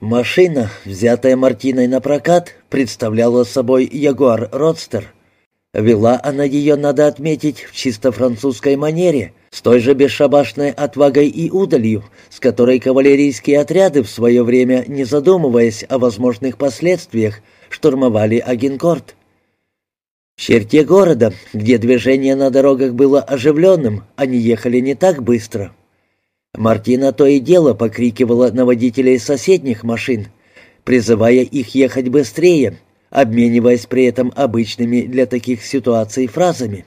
Машина, взятая Мартиной на прокат, представляла собой «Ягуар Родстер». Вела она ее, надо отметить, в чисто французской манере, с той же бесшабашной отвагой и удалью, с которой кавалерийские отряды в свое время, не задумываясь о возможных последствиях, штурмовали Агенкорт. В черте города, где движение на дорогах было оживленным, они ехали не так быстро. Мартина то и дело покрикивала на водителей соседних машин, призывая их ехать быстрее, обмениваясь при этом обычными для таких ситуаций фразами.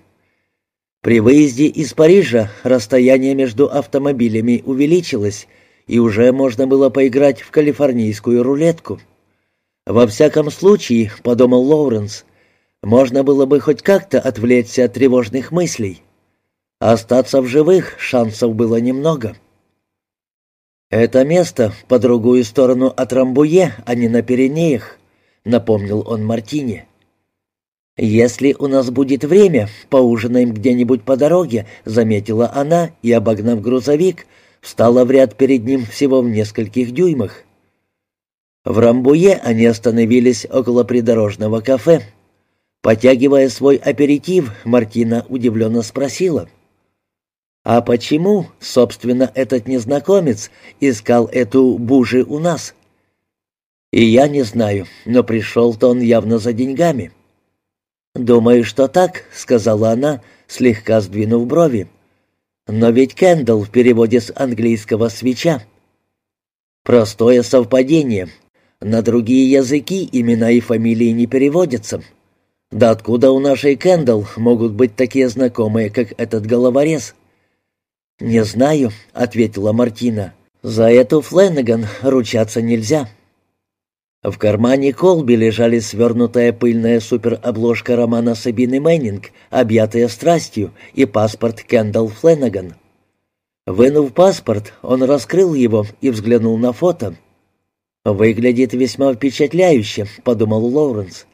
При выезде из Парижа расстояние между автомобилями увеличилось, и уже можно было поиграть в калифорнийскую рулетку. «Во всяком случае», — подумал Лоуренс, — «можно было бы хоть как-то отвлечься от тревожных мыслей. Остаться в живых шансов было немного». «Это место по другую сторону от Рамбуе, а не на Пиренеях», — напомнил он Мартине. «Если у нас будет время, поужинаем где-нибудь по дороге», — заметила она и, обогнав грузовик, встала в ряд перед ним всего в нескольких дюймах. В Рамбуе они остановились около придорожного кафе. Потягивая свой аперитив, Мартина удивленно спросила — а почему, собственно, этот незнакомец искал эту бужи у нас? И я не знаю, но пришел-то он явно за деньгами. «Думаю, что так», — сказала она, слегка сдвинув брови. «Но ведь Кэндалл в переводе с английского «свеча». Простое совпадение. На другие языки имена и фамилии не переводятся. Да откуда у нашей Кэндалл могут быть такие знакомые, как этот головорез?» «Не знаю», — ответила Мартина. «За эту Фленнеган ручаться нельзя». В кармане Колби лежали свернутая пыльная суперобложка романа Сабины Мэннинг, объятая страстью, и паспорт Кендалл Фленнеган. Вынув паспорт, он раскрыл его и взглянул на фото. «Выглядит весьма впечатляюще», — подумал Лоуренс.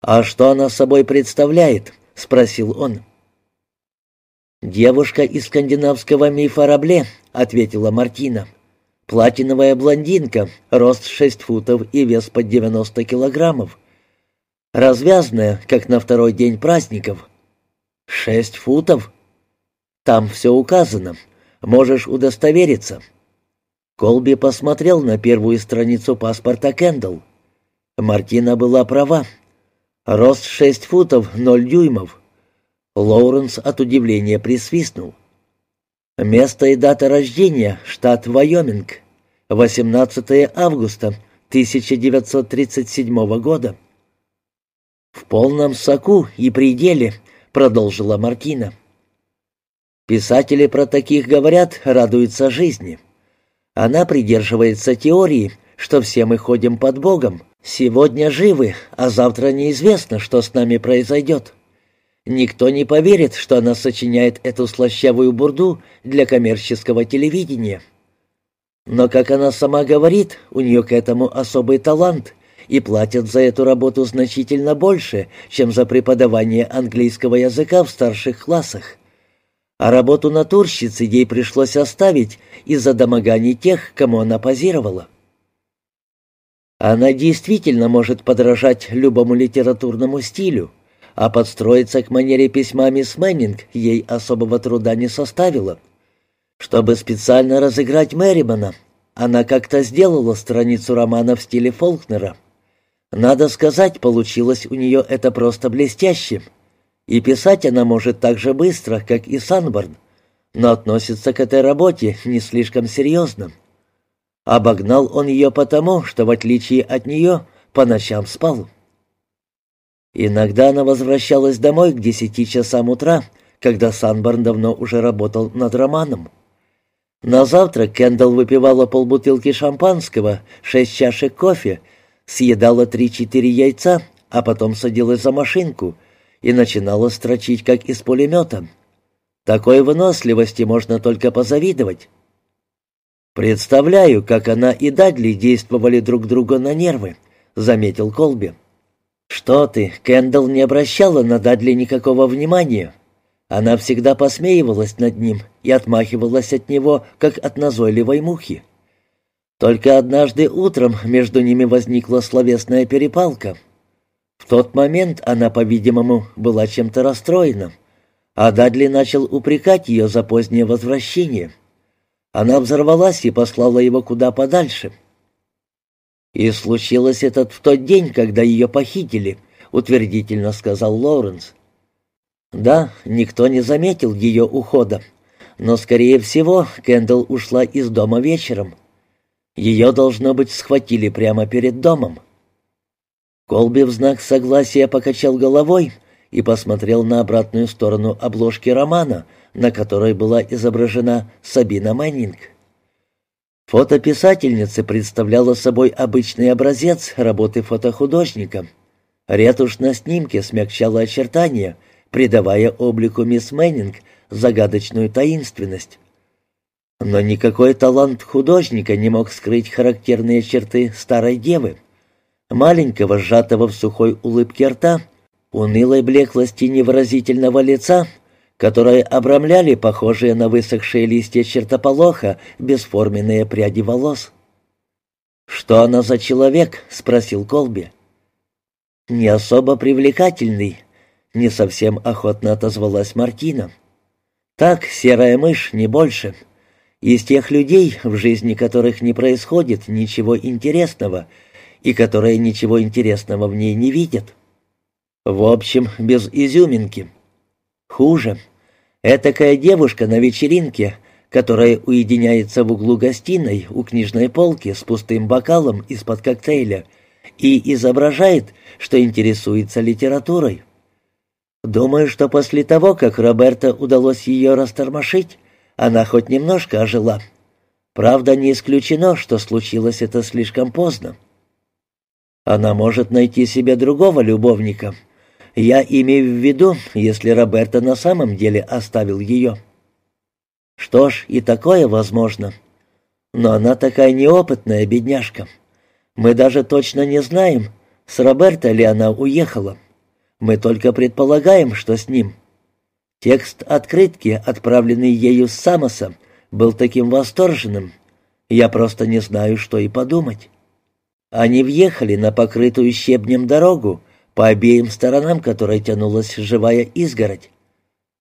«А что она собой представляет?» — спросил он. «Девушка из скандинавского мифа Рабле», — ответила Мартина. «Платиновая блондинка, рост шесть футов и вес под девяносто килограммов. Развязная, как на второй день праздников. Шесть футов? Там все указано. Можешь удостовериться». Колби посмотрел на первую страницу паспорта Кендалл. Мартина была права. Рост шесть футов ноль дюймов. Лоуренс от удивления присвистнул. Место и дата рождения — штат Вайоминг. 18 августа 1937 года. «В полном соку и пределе», — продолжила Мартина. «Писатели про таких говорят, радуются жизни. Она придерживается теории, что все мы ходим под Богом, сегодня живы, а завтра неизвестно, что с нами произойдет. Никто не поверит, что она сочиняет эту слащавую бурду для коммерческого телевидения. Но, как она сама говорит, у нее к этому особый талант, и платят за эту работу значительно больше, чем за преподавание английского языка в старших классах. А работу натурщицы ей пришлось оставить из-за домоганий тех, кому она позировала. Она действительно может подражать любому литературному стилю, а подстроиться к манере письма мисс Мэннинг ей особого труда не составило. Чтобы специально разыграть Мэримана, она как-то сделала страницу романа в стиле Фолкнера. Надо сказать, получилось у нее это просто блестяще. И писать она может так же быстро, как и Санборн, но относится к этой работе не слишком серьезно. Обогнал он ее потому, что, в отличие от нее, по ночам спал. Иногда она возвращалась домой к десяти часам утра, когда Санборн давно уже работал над романом. На завтрак Кендалл выпивала полбутылки шампанского, шесть чашек кофе, съедала три-четыре яйца, а потом садилась за машинку и начинала строчить, как из пулемета. Такой выносливости можно только позавидовать. «Представляю, как она и Дадли действовали друг друга на нервы», — заметил Колби. «Что ты, Кэндалл не обращала на Дадли никакого внимания. Она всегда посмеивалась над ним и отмахивалась от него, как от назойливой мухи. Только однажды утром между ними возникла словесная перепалка. В тот момент она, по-видимому, была чем-то расстроена, а Дадли начал упрекать ее за позднее возвращение. Она взорвалась и послала его куда подальше. «И случилось это в тот день, когда ее похитили», — утвердительно сказал Лоуренс. «Да, никто не заметил ее ухода, но, скорее всего, Кэндалл ушла из дома вечером». Ее, должно быть, схватили прямо перед домом. Колби в знак согласия покачал головой и посмотрел на обратную сторону обложки романа, на которой была изображена Сабина Мэннинг. Фото писательницы представляло собой обычный образец работы фотохудожника. Ретушь на снимке смягчала очертания, придавая облику мисс Мэннинг загадочную таинственность. Но никакой талант художника не мог скрыть характерные черты старой девы. Маленького, сжатого в сухой улыбке рта, унылой блеклости невыразительного лица, которые обрамляли похожие на высохшие листья чертополоха бесформенные пряди волос. «Что она за человек?» — спросил Колби. «Не особо привлекательный», — не совсем охотно отозвалась Мартина. «Так, серая мышь, не больше» из тех людей, в жизни которых не происходит ничего интересного и которые ничего интересного в ней не видят. В общем, без изюминки. Хуже. Этакая девушка на вечеринке, которая уединяется в углу гостиной у книжной полки с пустым бокалом из-под коктейля и изображает, что интересуется литературой. Думаю, что после того, как Роберта удалось ее растормошить, она хоть немножко ожила. Правда, не исключено, что случилось это слишком поздно. Она может найти себе другого любовника. Я имею в виду, если Роберто на самом деле оставил ее. Что ж, и такое возможно. Но она такая неопытная бедняжка. Мы даже точно не знаем, с Роберто ли она уехала. Мы только предполагаем, что с ним. Текст открытки, отправленный ею с Самоса, был таким восторженным. Я просто не знаю, что и подумать. Они въехали на покрытую щебнем дорогу, по обеим сторонам которой тянулась живая изгородь.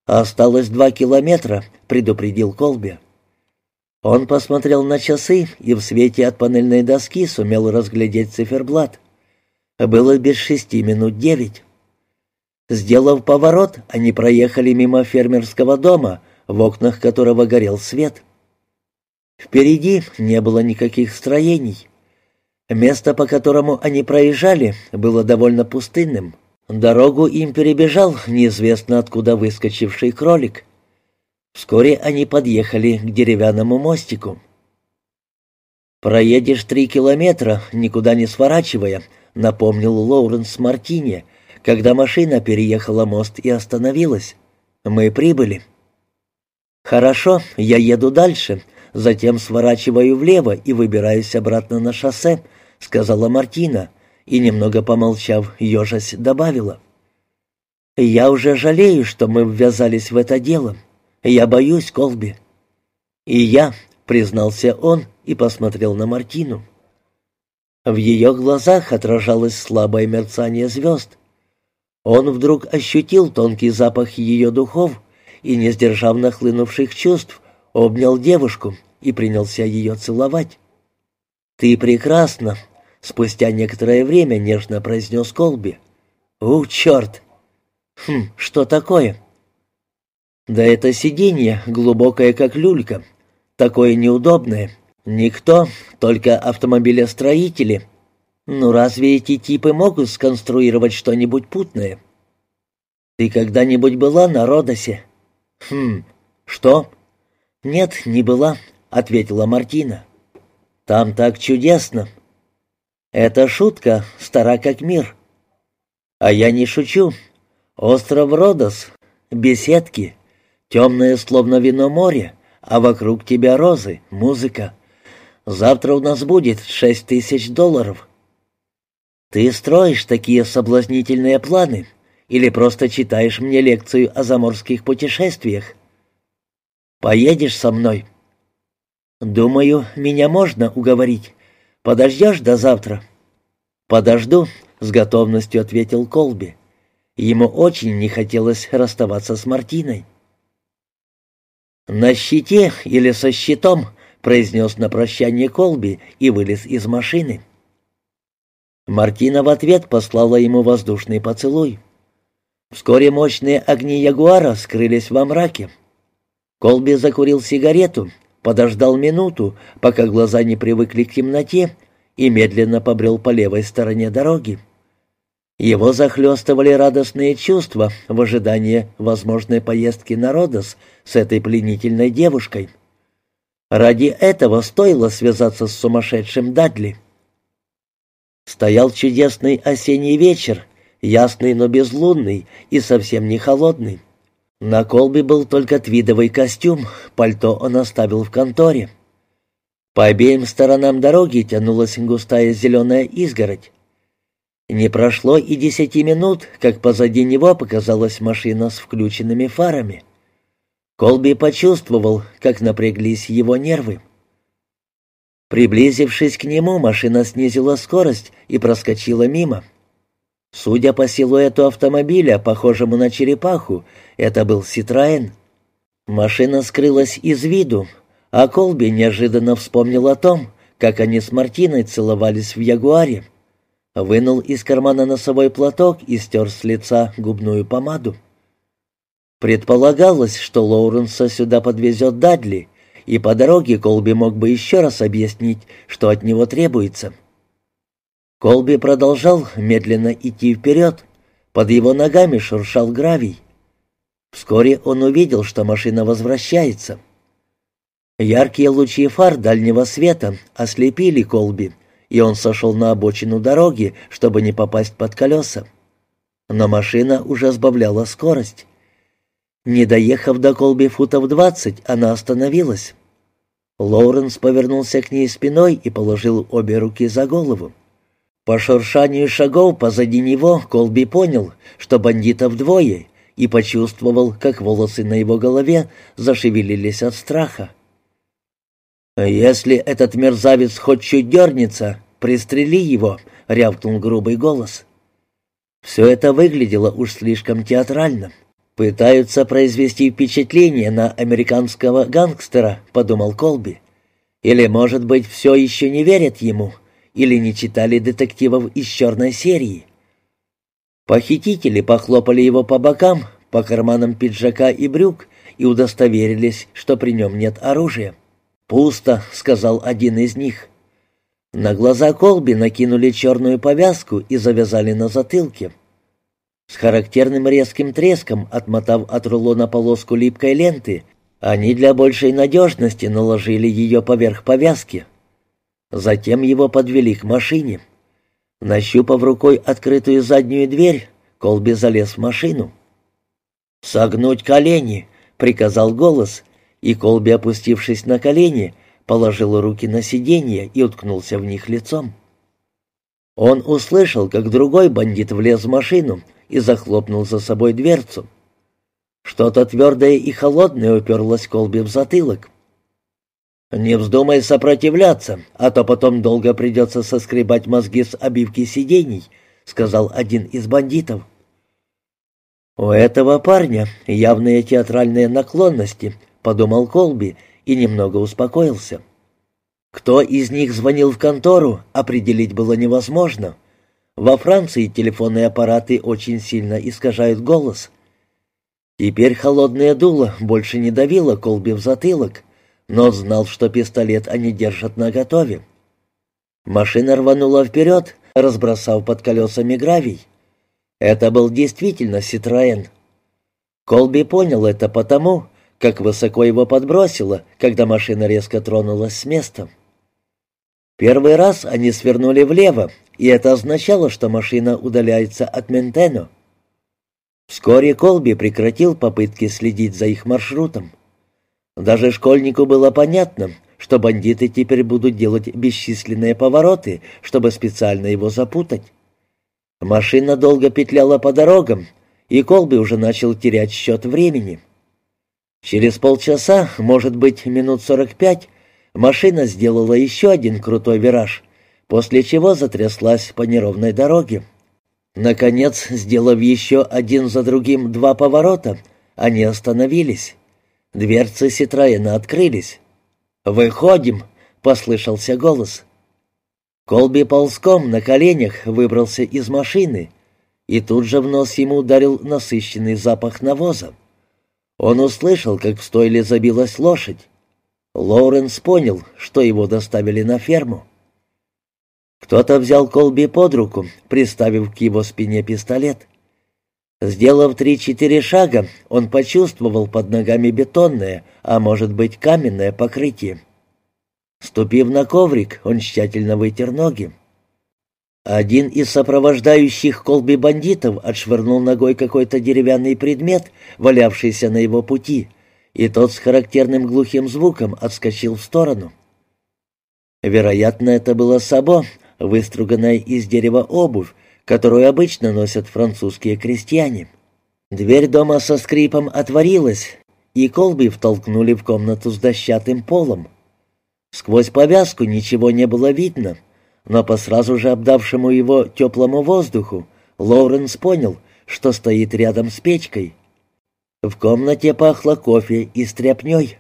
«Осталось два километра», — предупредил Колби. Он посмотрел на часы и в свете от панельной доски сумел разглядеть циферблат. Было без шести минут девять. Сделав поворот, они проехали мимо фермерского дома, в окнах которого горел свет. Впереди не было никаких строений. Место, по которому они проезжали, было довольно пустынным. Дорогу им перебежал неизвестно откуда выскочивший кролик. Вскоре они подъехали к деревянному мостику. «Проедешь три километра, никуда не сворачивая», — напомнил Лоуренс Мартини, когда машина переехала мост и остановилась. Мы прибыли. Хорошо, я еду дальше, затем сворачиваю влево и выбираюсь обратно на шоссе, сказала Мартина и немного помолчав, ежась добавила: Я уже жалею, что мы ввязались в это дело. Я боюсь Колби. И я, признался он и посмотрел на Мартину. В ее глазах отражалось слабое мерцание звезд. Он вдруг ощутил тонкий запах ее духов и, не сдержав нахлынувших чувств, обнял девушку и принялся ее целовать. «Ты прекрасна!» — спустя некоторое время нежно произнес Колби. «У, черт!» «Хм, что такое?» «Да это сиденье, глубокое как люлька, такое неудобное. Никто, только автомобилестроители» «Ну разве эти типы могут сконструировать что-нибудь путное?» «Ты когда-нибудь была на Родосе?» «Хм, что?» «Нет, не была», — ответила Мартина. «Там так чудесно». «Это шутка, стара как мир». «А я не шучу. Остров Родос, беседки, темное словно вино море, а вокруг тебя розы, музыка. Завтра у нас будет шесть тысяч долларов». «Ты строишь такие соблазнительные планы или просто читаешь мне лекцию о заморских путешествиях?» «Поедешь со мной?» «Думаю, меня можно уговорить. Подождешь до завтра?» «Подожду», — с готовностью ответил Колби. Ему очень не хотелось расставаться с Мартиной. «На щите или со щитом», — произнес на прощание Колби и вылез из машины. Мартина в ответ послала ему воздушный поцелуй. Вскоре мощные огни Ягуара скрылись во мраке. Колби закурил сигарету, подождал минуту, пока глаза не привыкли к темноте, и медленно побрел по левой стороне дороги. Его захлестывали радостные чувства в ожидании возможной поездки на Родос с этой пленительной девушкой. Ради этого стоило связаться с сумасшедшим Дадли. Стоял чудесный осенний вечер, ясный, но безлунный и совсем не холодный. На колбе был только твидовый костюм, пальто он оставил в конторе. По обеим сторонам дороги тянулась густая зеленая изгородь. Не прошло и десяти минут, как позади него показалась машина с включенными фарами. Колби почувствовал, как напряглись его нервы. Приблизившись к нему, машина снизила скорость и проскочила мимо. Судя по силуэту автомобиля, похожему на черепаху, это был «Ситроэн». Машина скрылась из виду, а Колби неожиданно вспомнил о том, как они с Мартиной целовались в Ягуаре. Вынул из кармана носовой платок и стер с лица губную помаду. Предполагалось, что Лоуренса сюда подвезет Дадли, и по дороге Колби мог бы еще раз объяснить, что от него требуется. Колби продолжал медленно идти вперед. Под его ногами шуршал гравий. Вскоре он увидел, что машина возвращается. Яркие лучи фар дальнего света ослепили Колби, и он сошел на обочину дороги, чтобы не попасть под колеса. Но машина уже сбавляла скорость. Не доехав до Колби футов двадцать, она остановилась. Лоуренс повернулся к ней спиной и положил обе руки за голову. По шуршанию шагов позади него Колби понял, что бандитов двое, и почувствовал, как волосы на его голове зашевелились от страха. «Если этот мерзавец хоть чуть дернется, пристрели его», — рявкнул грубый голос. Все это выглядело уж слишком театрально. «Пытаются произвести впечатление на американского гангстера», — подумал Колби. «Или, может быть, все еще не верят ему» или не читали детективов из черной серии. Похитители похлопали его по бокам, по карманам пиджака и брюк и удостоверились, что при нем нет оружия. «Пусто», — сказал один из них. На глаза Колби накинули черную повязку и завязали на затылке. С характерным резким треском, отмотав от рулона полоску липкой ленты, они для большей надежности наложили ее поверх повязки. Затем его подвели к машине. Нащупав рукой открытую заднюю дверь, Колби залез в машину. «Согнуть колени!» — приказал голос, и Колби, опустившись на колени, положил руки на сиденье и уткнулся в них лицом. Он услышал, как другой бандит влез в машину и захлопнул за собой дверцу. Что-то твердое и холодное уперлось Колби в затылок. «Не вздумай сопротивляться, а то потом долго придется соскребать мозги с обивки сидений», — сказал один из бандитов. «У этого парня явные театральные наклонности», — подумал Колби и немного успокоился. Кто из них звонил в контору, определить было невозможно. Во Франции телефонные аппараты очень сильно искажают голос. Теперь холодное дуло больше не давило Колби в затылок, но знал, что пистолет они держат наготове. Машина рванула вперед, разбросав под колесами гравий. Это был действительно «Ситроэн». Колби понял это потому, как высоко его подбросило, когда машина резко тронулась с места. Первый раз они свернули влево, и это означало, что машина удаляется от Ментено. Вскоре Колби прекратил попытки следить за их маршрутом. Даже школьнику было понятно, что бандиты теперь будут делать бесчисленные повороты, чтобы специально его запутать. Машина долго петляла по дорогам, и Колби уже начал терять счет времени. Через полчаса, может быть, минут сорок пять, Машина сделала еще один крутой вираж, после чего затряслась по неровной дороге. Наконец, сделав еще один за другим два поворота, они остановились. Дверцы Ситроена открылись. «Выходим!» — послышался голос. Колби ползком на коленях выбрался из машины, и тут же в нос ему ударил насыщенный запах навоза. Он услышал, как в стойле забилась лошадь. Лоуренс понял, что его доставили на ферму. Кто-то взял Колби под руку, приставив к его спине пистолет. Сделав три-четыре шага, он почувствовал под ногами бетонное, а может быть каменное покрытие. Ступив на коврик, он тщательно вытер ноги. Один из сопровождающих Колби бандитов отшвырнул ногой какой-то деревянный предмет, валявшийся на его пути, и тот с характерным глухим звуком отскочил в сторону. Вероятно, это было сабо, выструганная из дерева обувь, которую обычно носят французские крестьяне. Дверь дома со скрипом отворилась, и Колби втолкнули в комнату с дощатым полом. Сквозь повязку ничего не было видно, но по сразу же обдавшему его теплому воздуху Лоуренс понял, что стоит рядом с печкой. В комнате пахло кофе и стряпнёй.